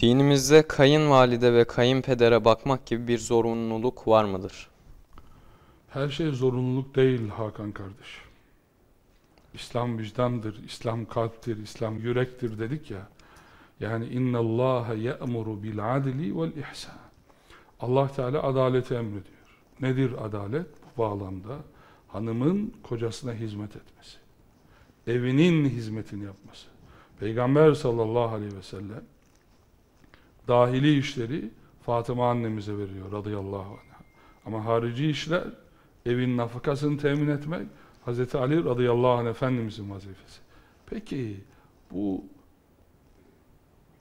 Dinimizde kayınvalide ve kayınpedere bakmak gibi bir zorunluluk var mıdır? Her şey zorunluluk değil Hakan kardeş. İslam vicdandır, İslam kalptir, İslam yürektir dedik ya. Yani inna Allah ya'muru bil adli vel ihsan. Allah Teala adaleti emrediyor. Nedir adalet? Bu bağlamda hanımın kocasına hizmet etmesi. Evinin hizmetini yapması. Peygamber sallallahu aleyhi ve sellem dahili işleri Fatıma annemize veriyor radıyallahu anh. Ama harici işler evin nafakasını temin etmek Hz. Ali radıyallahu anh Efendimizin vazifesi. Peki bu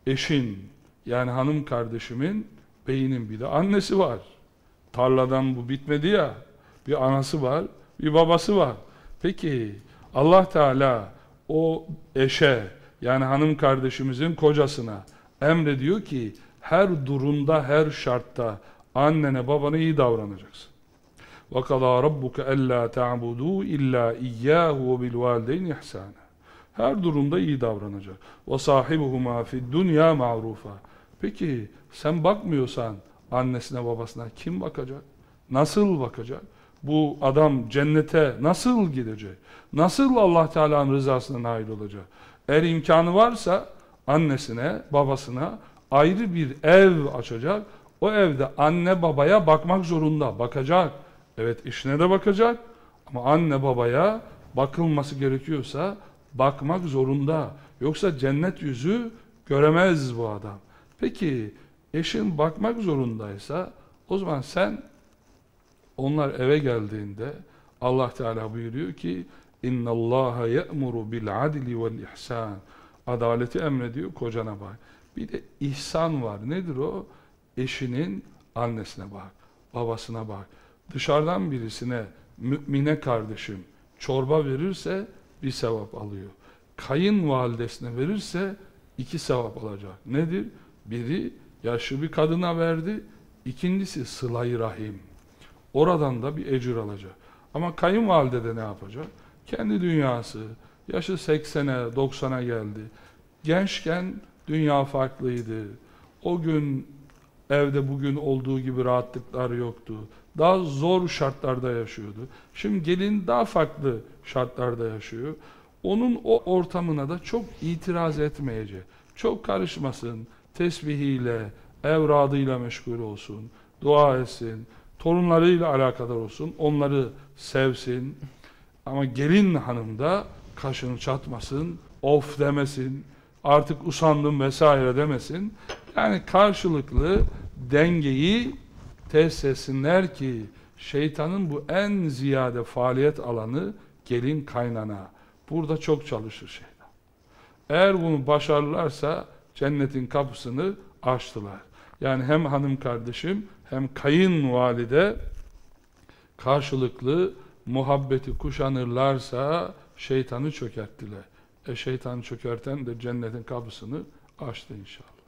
eşin yani hanım kardeşimin beynin bir de annesi var. Tarladan bu bitmedi ya. Bir anası var, bir babası var. Peki Allah Teala o eşe yani hanım kardeşimizin kocasına emrediyor ki her durumda, her şartta annene babana iyi davranacaksın. وَقَضَى رَبُّكَ أَلَّا تَعْبُدُوا إِلَّا إِيَّاهُ وَبِالْوَالِدَيْنِ إِحْسَانًا Her durumda iyi davranacak. وَصَاحِبُهُمَا فِي الدُّنْيَا مَعْرُوفًا Peki sen bakmıyorsan annesine babasına kim bakacak? Nasıl bakacak? Bu adam cennete nasıl gidecek? Nasıl Allah Teala'nın rızasına nail olacak? Eğer imkanı varsa annesine, babasına ayrı bir ev açacak. O evde anne babaya bakmak zorunda, bakacak. Evet işine de bakacak ama anne babaya bakılması gerekiyorsa bakmak zorunda. Yoksa cennet yüzü göremez bu adam. Peki eşin bakmak zorundaysa o zaman sen onlar eve geldiğinde Allah Teala buyuruyor ki ya'muru bil adli vel ihsan. Adaleti emrediyor kocana bak. Bir de ihsan var. Nedir o? Eşinin annesine bak, babasına bak. Dışarıdan birisine mümine kardeşim çorba verirse bir sevap alıyor. Kayınvalidesine verirse iki sevap alacak. Nedir? Biri yaşlı bir kadına verdi, ikincisi sıla rahim. Oradan da bir ecir alacak. Ama kayınvalide de ne yapacak? Kendi dünyası, yaşı 80'e 90'a geldi. Gençken dünya farklıydı. O gün evde bugün olduğu gibi rahatlıklar yoktu. Daha zor şartlarda yaşıyordu. Şimdi gelin daha farklı şartlarda yaşıyor. Onun o ortamına da çok itiraz etmeyecek. Çok karışmasın. Tesbihiyle, evradıyla meşgul olsun. Dua etsin. Torunlarıyla alakadar olsun. Onları sevsin. Ama gelin hanım da kaşını çatmasın. Of demesin. Artık usandım vesaire demesin. Yani karşılıklı dengeyi tesis etsinler ki şeytanın bu en ziyade faaliyet alanı gelin kaynana. Burada çok çalışır şeytan. Eğer bunu başarırlarsa cennetin kapısını açtılar. Yani hem hanım kardeşim hem kayınvalide karşılıklı muhabbeti kuşanırlarsa şeytanı çökerttiler. E şeytanı çökerten de cennetin kapısını açtı inşallah.